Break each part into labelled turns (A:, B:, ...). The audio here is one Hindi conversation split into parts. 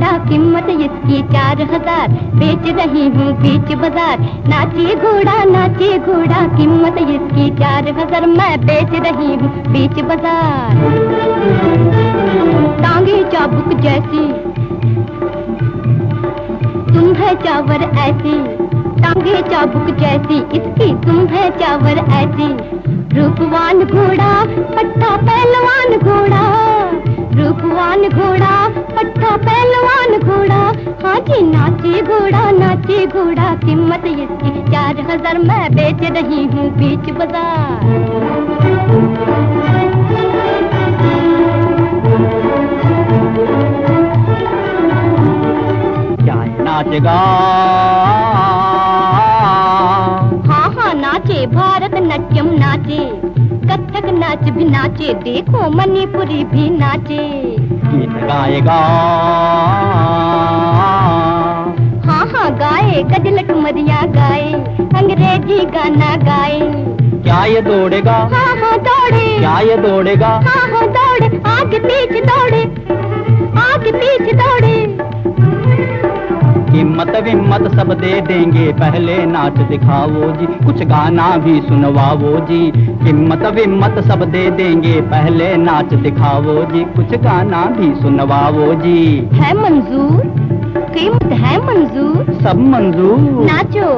A: कीमत इसकी चार हज़ार। बेच रही हूँ बीच बाज़ार। नाचे घोड़ा नाचे घोड़ा कीमत इसकी चार हज़ार। मैं बेच रही हूँ बीच बाज़ार। टांगे चाबुक जैसी। तुम है चावर ऐसी। टांगे चाबुक जैसी। इसकी तुम है चावर ऐसी। रूपवान घोड़ा, पट्टा पहलवान घोड़ा घोड़ा। पहलवान घोड़ा, हाथी नाचे घोड़ा नाचे घोड़ा कीमत इसकी चार हज़ार मैं बेच रही हूँ बीच बाज़ार।
B: क्या नाचेगा
A: नाच भी नाचे देखो मणिपुरी भी नाचे।
B: गीत गाएगा।
A: हाँ हाँ गाए गज़ल ठुमरिया गाए अंग्रेज़ी गाना गाए।
B: क्या ये दौड़ेगा?
A: हाँ हाँ दौड़े।
B: क्या ये दौड़ेगा?
A: हाँ हाँ दौड़े आगे पीछे दौड़े आगे पीछे
B: हिम्मत विम्मत सब दे देंगे। पहले नाच दिखाओ जी कुछ गाना भी सुनवाओ जी। हिम्मत विम्मत सब दे देंगे पहले नाच दिखाओ जी कुछ गाना भी सुनवाओ जी।
A: है मंजूर? कीमत है मंजूर?
B: सब मंजूर।
A: नाचो।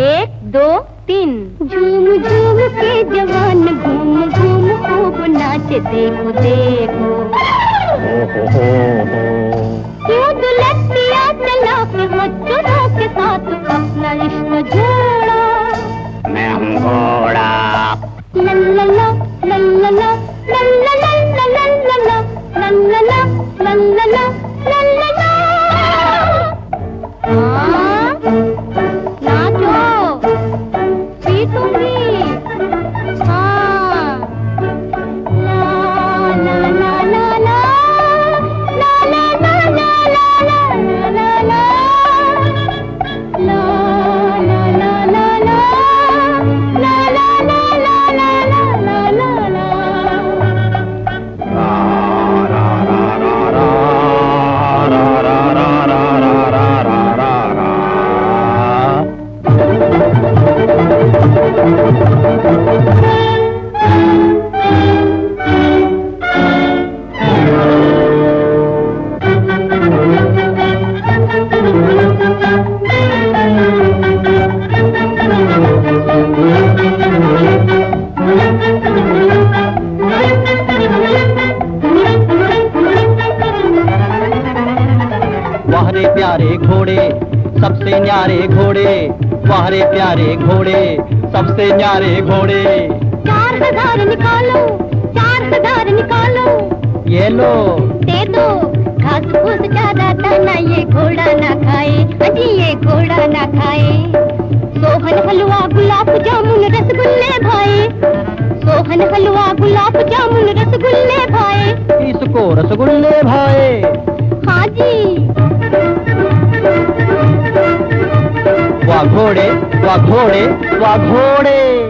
A: एक दो तीन। झूम झूम के जवान घूम घूम खूब नाचे देखो देखो।
B: हो हो हो हो।
A: अपना रिश्ता जोड़ा
B: मैं हूँ घोड़ा
A: ना लल्ला नाचो
B: पी सबसे न्यारे घोड़े वाहरे प्यारे घोड़े सबसे न्यारे घोड़े।
A: चार हज़ार निकालो चार हज़ार निकालो।
B: ये लो।
A: दे दो घास फूस ज़्यादा दाना ये घोड़ा ना खाए अजी ये घोड़ा ना खाए। सोहन हलवा गुलाब जामुन रसगुल्ले भाई सोहन हलवा गुलाब जामुन रसगुल्ले भाई
B: इसको रसगुल्ले भाई वाघोडे वाघोडे वाघोडे.